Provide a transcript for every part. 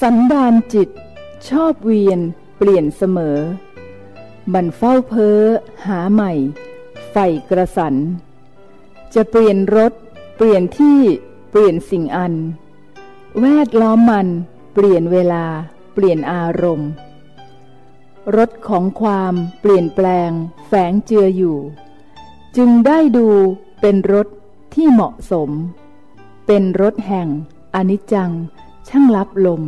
สันดานจิต ชอบเวียน เปลี่ยนเสมอ มันเฝ้าเพ้อ หาใหม่ ไฟกระสัน จะเปลี่ยนรถ เปลี่ยนที่ เปลี่ยนสิ่งอัน แวดล้อมมัน เปลี่ยนเวลา เปลี่ยนอารมณ์ รถของความเปลี่ยนแปลง แฝงเจืออยู่ จึงได้ดูเป็นรถที่เหมาะสม เป็นรถแห่งอนิจจัง ช่างลับลม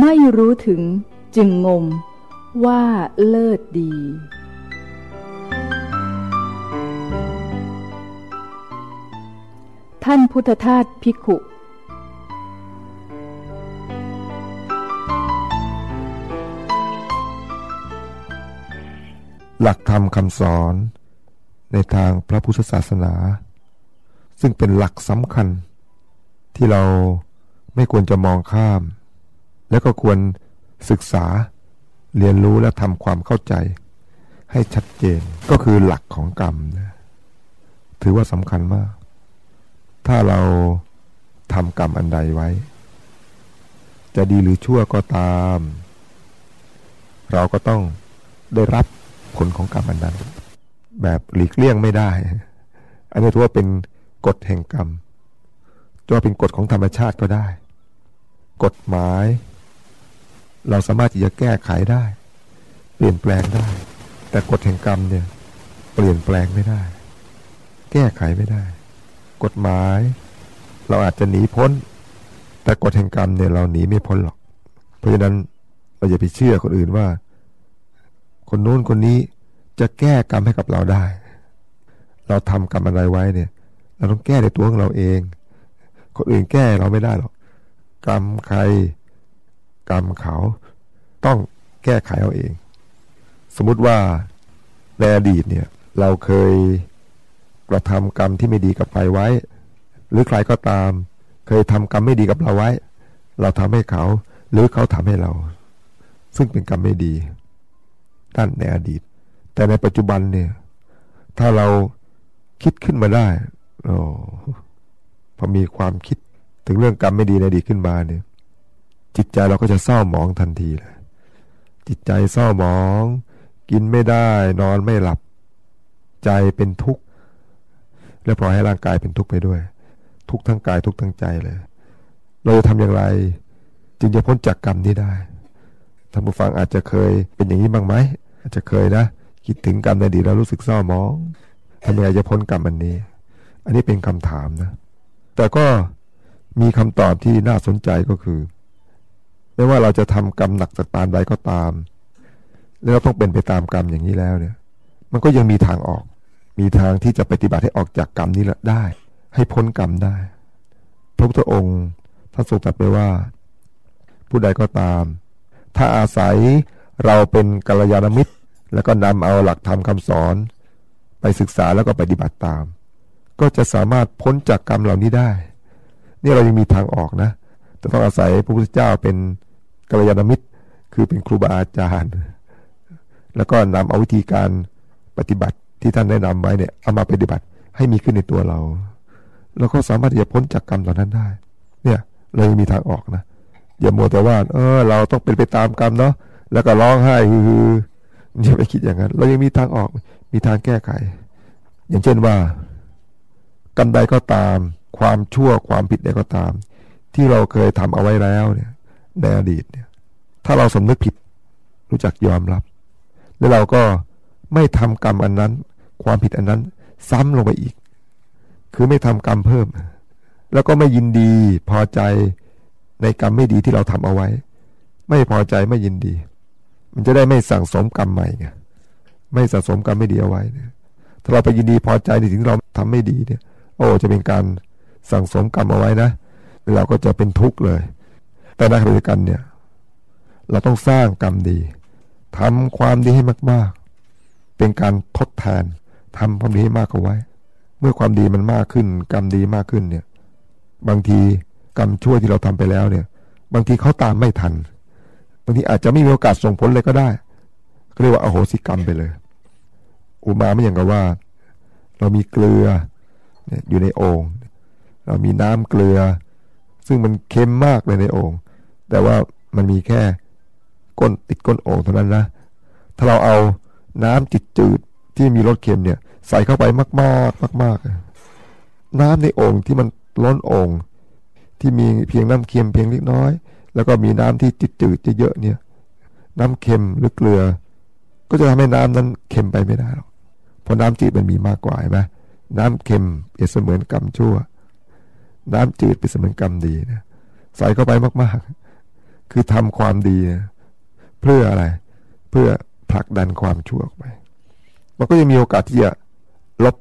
ไม่รู้ถึงจึงงมว่าเลิศดี ท่านพุทธทาสพิขุหลักธรรมคำสอนในทางพระพุทธศาสนา ซึ่งเป็นหลักสำคัญที่เรา ไม่ควรจะมองข้าม แล้วก็ควรศึกษาเรียนรู้และทำความเข้าใจ ให้ชัดเจนก็คือหลักของกรรมนะถือว่าสำคัญมาก ถ้าเราทำกรรมอันใดไว้ จะดีหรือชั่วก็ตาม เราก็ต้องได้รับผลของกรรมอันนั้น แบบหลีกเลี่ยงไม่ได้ อันนี้ถือว่าเป็นกฎแห่งกรรมจะว่าเป็นกฎของธรรมชาติก็ได้ กฎหมาย เราสามารถที่จะแก้ไขได้ เปลี่ยนแปลงได้ แต่กฎแห่งกรรมเนี่ย เปลี่ยนแปลงไม่ได้ แก้ไขไม่ได้ กฎหมาย เราอาจจะหนีพ้น แต่กฎแห่งกรรมเนี่ยเราหนีไม่พ้นหรอก เพราะฉะนั้นเราอย่าไปเชื่อคนอื่นว่า คนโน้นคนนี้จะแก้กรรมให้กับเราได้ เราทำกรรมอะไรไว้เนี่ย เราต้องแก้ในตัวของเราเอง คนอื่นแก้เราไม่ได้หรอก กรรมใคร กรรมเขา ต้องแก้ไขเอาเอง สมมติว่าในอดีตเนี่ยเราเคยกระทำกรรมที่ไม่ดีกับใครไว้ หรือใครก็ตาม เคยทำกรรมไม่ดีกับเราไว้ เราทำให้เขา หรือเขาทำให้เรา ซึ่งเป็นกรรมไม่ดีนั่นในอดีต แต่ในปัจจุบันเนี่ย ถ้าเราคิดขึ้นมาได้โอ้พอมีความคิด ถึงเรื่องกรรมไม่ดีในอดีตขึ้นมาเนี่ย จิตใจเราก็จะเศร้าหมองทันทีเลย จิตใจเศร้าหมอง กินไม่ได้ นอนไม่หลับ ใจเป็นทุกข์และพอให้ร่างกายเป็นทุกข์ไปด้วย ทุกทั้งกายทุกทั้งใจเลย เราจะทำอย่างไร จึงจะพ้นจากกรรมนี้ได้ท่านผู้ฟังอาจจะเคยเป็นอย่างนี้บ้างไหมอาจจะเคยนะ คิดถึงกรรมในอดีตแล้วรู้สึกเศร้าหมองทำยังไงจะพ้นกรรมอันนี้ อันนี้เป็นคำถามนะ แต่ก็ มีคำตอบที่น่าสนใจก็คือ ไม่ว่าเราจะทำกรรมหนักสักปานใดก็ตาม แล้วเราต้องเป็นไปตามกรรมอย่างนี้แล้วเนี่ย มันก็ยังมีทางออก มีทางที่จะปฏิบัติให้ออกจากกรรมนี้ละได้ ให้พ้นกรรมได้ พระพุทธองค์ท่านทรงตรัสไปว่า ผู้ใดก็ตาม ถ้าอาศัยเราเป็นกัลยาณมิตร แล้วก็นำเอาหลักธรรมคาสอน ไปศึกษาแล้วก็ปฏิบัติตาม ก็จะสามารถพ้นจากกรรมเหล่านี้ได้ นี่เรายังมีทางออกนะแต่ต้องอาศัยพระพุทธเจ้าเป็นกัลยาณมิตร คือเป็นครูบาอาจารย์ แล้วก็นำเอาวิธีการปฏิบัติที่ท่านแนะนำไว้เนี่ยเอามาปฏิบัติให้มีขึ้นในตัวเรา แล้วก็สามารถที่จะพ้นจากกรรมเหล่านั้นได้ เนี่ยเรายังมีทางออกนะอย่ามัวแต่ว่า เออ เราต้องเป็นไปตามกรรมเนาะแล้วก็ร้องไห้คืออย่าไปคิดอย่างนั้น เรายังมีทางออกมีทางแก้ไข อย่างเช่นว่ากรรมใดก็ตาม ความชั่วความผิดใดก็ตาม ที่เราเคยทำเอาไว้แล้วเนี่ยในอดีตเนี่ย ถ้าเราสำนึกผิด รู้จักยอมรับ แล้วเราก็ไม่ทำกรรมอันนั้น ความผิดอันนั้น ซ้ำลงไปอีก คือไม่ทำกรรมเพิ่ม แล้วก็ไม่ยินดีพอใจในกรรมไม่ดีที่เราทำเอาไว้ ไม่พอใจไม่ยินดี มันจะได้ไม่สั่งสมกรรมใหม่ไงไม่สั่งสมกรรมไม่ดีเอาไว้เนี่ยถ้าเราไปยินดีพอใจในสิ่งที่เราทำไม่ดีเนี่ย โอ้จะเป็นการ สั่งสมกรรมเอาไว้นะเราก็จะเป็นทุกข์เลย แต่ในขณะเดียวกันเนี่ย เราต้องสร้างกรรมดีทำความดีให้มาก ๆ เป็นการทดแทนทำความดีให้มากเอาไว้ เมื่อความดีมันมากขึ้น กรรมดีมากขึ้นเนี่ย บางทีกรรมชั่วที่เราทำไปแล้วเนี่ย บางทีเขาตามไม่ทัน บางทีอาจจะไม่มีโอกาสส่งผลเลยก็ได้เรียกว่าอโหสิกรรมไปเลย อุมาไม่อย่างกับว่า เรามีเกลืออยู่ในโอ่ง มีน้ำเกลือ ซึ่งมันเค็มมากเลยในโอ่งแต่ว่ามันมีแค่ก้นติดก้นโอ่งเท่านั้นนะ ถ้าเราเอาน้ำจิตจืดที่มีรสเค็มเนี่ย ใส่เข้าไปมากๆมากๆน้ำในโอ่งที่มันล้นโอ่งที่มีเพียงน้ำเค็มเพียงเล็กน้อย แล้วก็มีน้ำที่จิตจืดเยอะๆเนี่ย น้ำเค็มหรือเกลือ ก็จะทำให้น้ำนั้นเค็มไปไม่ได้หรอกเพราะน้ำจืดมันมีมากกว่าใช่ไหมน้ำเค็มเปรียบเสมือนกรรมชั่ว น้ำจืดเป็นเสมือนกรรมดีนะใส่เข้าไปมาก ๆ คือทำความดีนะเพื่ออะไร เพื่อผลักดันความชั่วออกไป มันก็ยังมีโอกาสที่จะลบ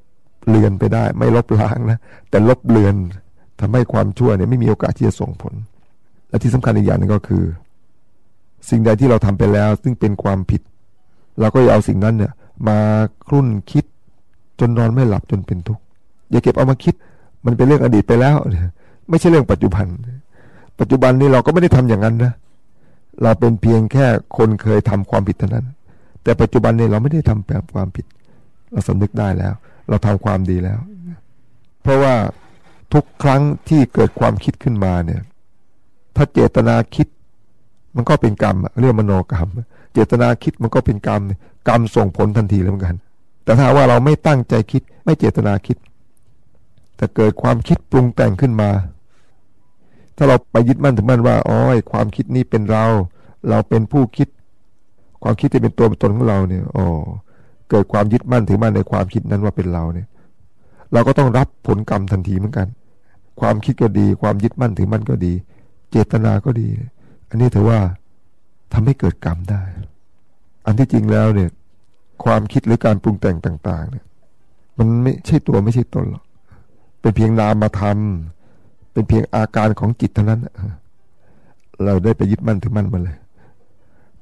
เลือนไปได้ ไม่ลบล้างนะแต่ลบเลือนทำให้ความชั่วเนี่ยไม่มีโอกาสที่จะส่งผล และที่สำคัญอีกอย่างนึงก็คือ สิ่งใดที่เราทำไปแล้ว ซึ่งเป็นความผิด เราก็อย่าเอาสิ่งนั้นเนี่ย มาครุ่นคิดจนนอนไม่หลับจนเป็นทุกข์อย่าเก็บเอามาคิด มันเป็นเรื่องอดีตไปแล้วไม่ใช่เรื่องปัจจุบัน ปัจจุบันนี้เราก็ไม่ได้ทำอย่างนั้นนะเราเป็นเพียงแค่คนเคยทำความผิดเท่านั้น แต่ปัจจุบันนี้เราไม่ได้ทำแบบความผิด เราสำนึกได้แล้ว เราทำความดีแล้ว เพราะว่าทุกครั้งที่เกิดความคิดขึ้นมาเนี่ย ถ้าเจตนาคิด มันก็เป็นกรรมเรียกมโนกรรม เจตนาคิดมันก็เป็นกรรมกรรมส่งผลทันทีแล้วเหมือนกัน แต่ถ้าว่าเราไม่ตั้งใจคิด ไม่เจตนาคิด แต่เกิดความคิดปรุงแต่งขึ้นมา ถ้าเราไปยึดมั่นถึงมั่นว่าอ๋อความคิดนี้เป็นเรา เราเป็นผู้คิด ความคิดที่เป็นตัวตนของเราเนี่ยอ๋อเกิดความยึดมั่นถือมั่นในความคิดนั้นว่าเป็นเราเนี่ย เราก็ต้องรับผลกรรมทันทีเหมือนกัน ความคิดก็ดี ความยึดมั่นถือมั่นก็ดี เจตนาก็ดี อันนี้ถือว่าทำให้เกิดกรรมได้ อันที่จริงแล้วเนี่ย ความคิดหรือการปรุงแต่งต่าง ๆ เนี่ย มันไม่ใช่ตัวไม่ใช่ตนหรอก เป็นเพียงนามมาทำเป็นเพียงอาการของจิตเท่านั้น เราได้ไปยึดมั่นถือมั่นมาเลย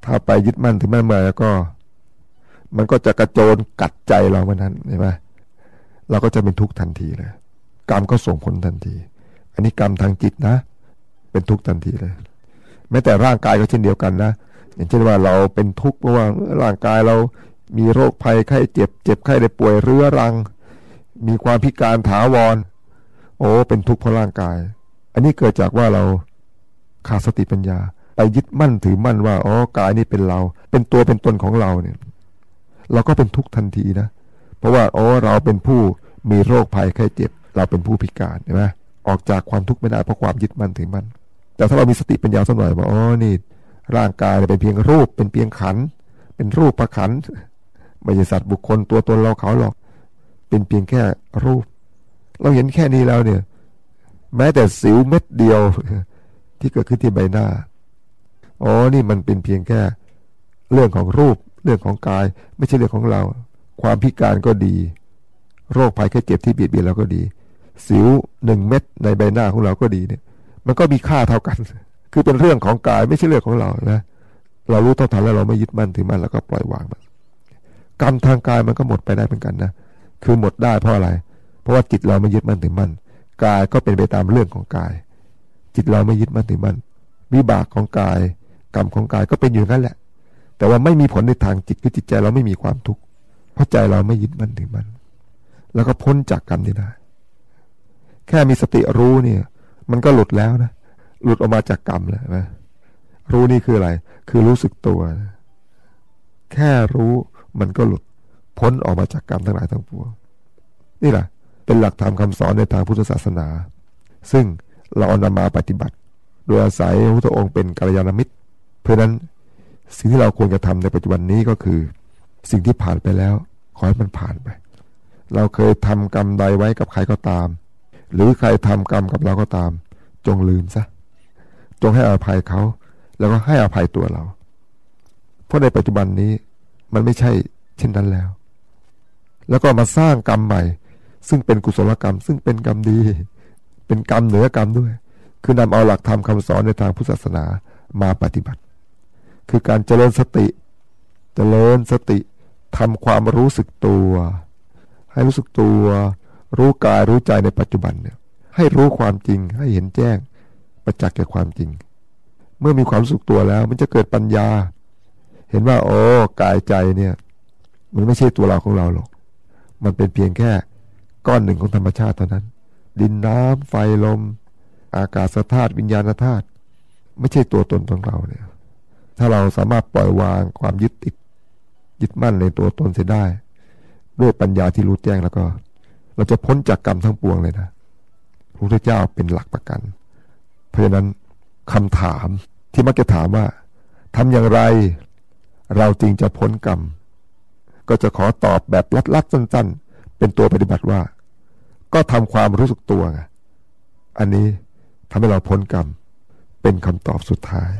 ถ้าไปยึดมั่นถือมั่นมาแล้วก็ มันก็จะกระโจนกัดใจเราเมื่อนั้นใช่ไหมเราก็จะเป็นทุกข์ทันทีเลย กรรมก็ส่งผลทันที อันนี้กรรมทางจิตนะ เป็นทุกข์ทันทีเลย แม้แต่ร่างกายก็เช่นเดียวกันนะ อย่างเช่นว่าเราเป็นทุกข์เพราะว่าร่างกายเรามีโรคภัยไข้เจ็บ เจ็บไข้ได้ป่วยเรื้อรัง มีความพิการถาวร โอ้เป็นทุกข์เพราะร่างกาย อันนี้เกิดจากว่าเราขาดสติปัญญา ไปยึดมั่นถือมั่นว่าอ๋อกายนี้เป็นเรา เป็นตัวเป็นตนของเราเนี่ย เราก็เป็นทุกข์ทันทีนะ เพราะว่าอ๋อเราเป็นผู้มีโรคภัยไข้เจ็บ เราเป็นผู้พิการใช่ไหมออกจากความทุกข์ไม่ได้เพราะความยึดมั่นถือมั่นแต่ถ้าเรามีสติปัญญาสักหน่อยว่าอ๋อนี่ ร่างกายเป็นเพียงรูป เป็นเพียงขัน เป็นรูปประขันไม่ใช่สัตว์บุคคลตัวตนเราเขาหรอก เป็นเพียงแค่รูป เราเห็นแค่นี้แล้วเนี่ย แม้แต่สิวเม็ดเดียว ที่เกิดขึ้นที่ใบหน้าอ๋อนี่มันเป็นเพียงแค่ เรื่องของรูป เรื่องของกาย ไม่ใช่เรื่องของเรา ความพิการก็ดี โรคภัยแค่เจ็บที่เบียดเบียนเราก็ดี สิวหนึ่งเม็ดในใบหน้าของเราก็ดีเนี่ย มันก็มีค่าเท่ากัน คือเป็นเรื่องของกายไม่ใช่เรื่องของเรานะเรารู้เท่าทันแล้วเราไม่ยึดมั่นถือมั่นแล้วก็ปล่อยวางมันกรรมทางกายมันก็หมดไปได้เหมือนกันนะคือหมดได้เพราะอะไรเพราะว่าจิตเราไม่ยึดมั่นถือมั่นกายก็เป็นไปตามเรื่องของกาย จิตเราไม่ยึดมั่นถือมั่นวิบากของกาย กรรมของกายก็เป็นอยู่นั่นแหละ แต่ว่าไม่มีผลในทางจิตคือจิตใจเราไม่มีความทุกข์เพราะใจเราไม่ยึดมั่นถือมั่นแล้วก็พ้นจากกรรมนี้ได้แค่มีสติรู้เนี่ย มันก็หลุดแล้วนะหลุดออกมาจากกรรมแล้วนะรู้นี่คืออะไร คือรู้สึกตัวแค่รู้มันก็หลุดพ้นออกมาจากกรรมทั้งหลายทั้งปวงนี่แหละ เป็นหลักธรรมคาสอนในทางพุทธศาสนา ซึ่งเราเอานำมาปฏิบัติ โดยอาศัยพระพุทธองค์เป็นกัลยาณมิตร เพราะนั้นสิ่งที่เราควรจะทำในปัจจุบันนี้ก็คือ สิ่งที่ผ่านไปแล้ว ขอให้มันผ่านไป เราเคยทำกรรมใดไว้กับใครก็ตาม หรือใครทำกรรมกับเราก็ตาม จงลืมซะจงให้อภัยเขา แล้วก็ให้อภัยตัวเรา เพราะในปัจจุบันนี้มันไม่ใช่เช่นนั้นแล้ว แล้วก็มาสร้างกรรมใหม่ ซึ่งเป็นกุศลกรรม ซึ่งเป็นกรรมดี เป็นกรรมเหนือกรรมด้วย คือนำเอาหลักธรรมคาสอนในทางพุทธศาสนามาปฏิบัติ คือการเจริญสติ เจริญสติทำความรู้สึกตัว ให้รู้สึกตัว รู้กายรู้ใจในปัจจุบันเนี่ยให้รู้ความจริงให้เห็นแจ้งประจักษ์แก่ความจริง เมื่อมีความสึกตัวแล้ว มันจะเกิดปัญญา เห็นว่าโอ้กายใจเนี่ย มันไม่ใช่ตัวเราของเราหรอก มันเป็นเพียงแค่ ก้อนหนึ่งของธรรมชาติเท่านั้น ดินน้ำไฟลม อากาศธาตุวิญญาณธาตุไม่ใช่ตัวตนของเราเนี่ย ถ้าเราสามารถปล่อยวางความยึดติด ยึดมั่นในตัวตนเสียได้ ด้วยปัญญาที่รู้แจ้งแล้วก็ เราจะพ้นจากกรรมทั้งปวงเลยนะพระพุทธเจ้าเป็นหลักประกัน เพราะฉะนั้นคำถามที่มักจะถามว่าทำอย่างไร เราจึงจะพ้นกรรม ก็จะขอตอบแบบลัดๆสั้น ๆ เป็นตัวปฏิบัติว่า ก็ทำความรู้สึกตัวไงอันนี้ทำให้เราพ้นกรรมเป็นคำตอบสุดท้าย